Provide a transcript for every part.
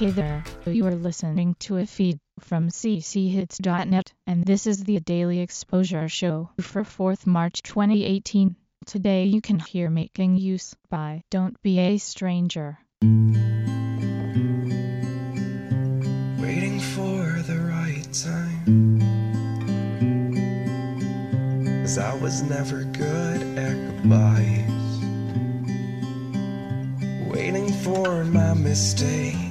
Hey there, you are listening to a feed from cchits.net, and this is the Daily Exposure Show for 4th March 2018. Today you can hear Making Use by Don't Be a Stranger. Waiting for the right time. Cause I was never good at goodbyes. Waiting for my mistakes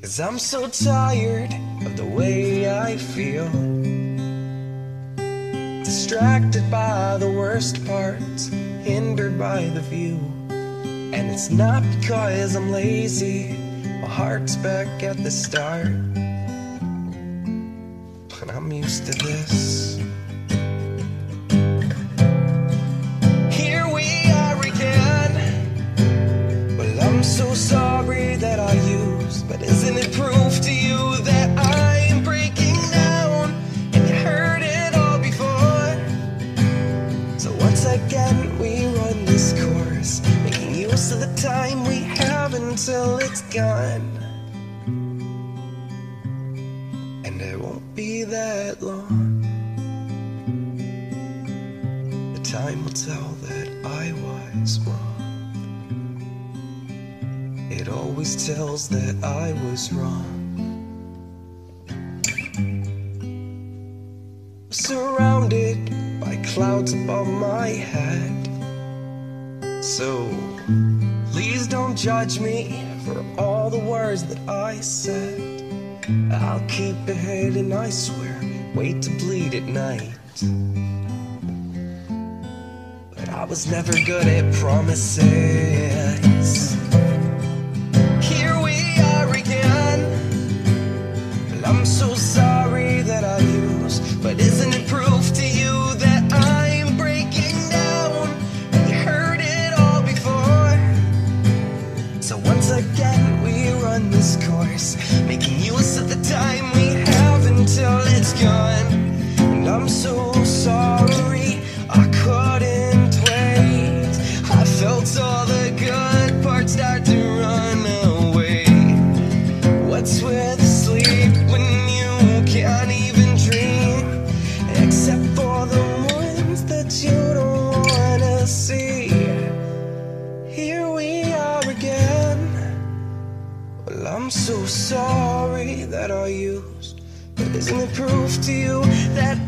Cause I'm so tired of the way I feel. Distracted by the worst parts, hindered by the view. And it's not because I'm lazy, my heart's back at the start. But I'm used to this. Until it's gone. And it won't be that long. The time will tell that I was wrong. It always tells that I was wrong. Surrounded by clouds above my head. So please don't judge me for all the words that I said. I'll keep it hidden, I swear. Wait to bleed at night. But I was never good at promises. Here we are again. Well, I'm so sorry that I used, but isn't it proof to you so sorry that I used. But isn't it proof to you that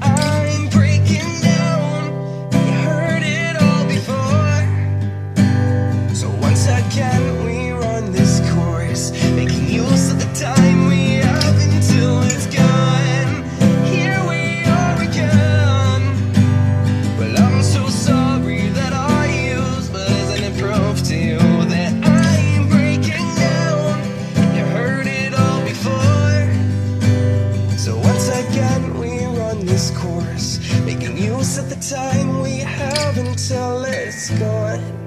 this making use of the time we have until it's gone.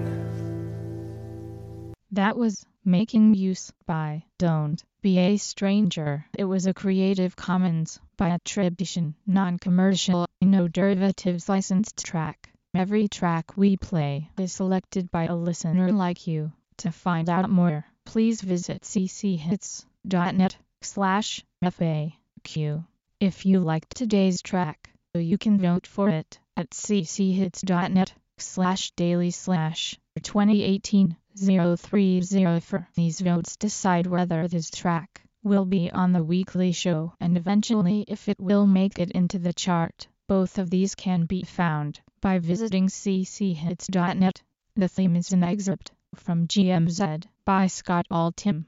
That was Making Use by Don't Be a Stranger. It was a Creative Commons by attribution, non-commercial, no derivatives licensed track. Every track we play is selected by a listener like you. To find out more, please visit cchits.net slash FAQ. If you liked today's track, you can vote for it at cchits.net slash daily slash 2018 030 These votes decide whether this track will be on the weekly show and eventually if it will make it into the chart. Both of these can be found by visiting cchits.net. The theme is an excerpt from Gee Whiz by Scott Altham.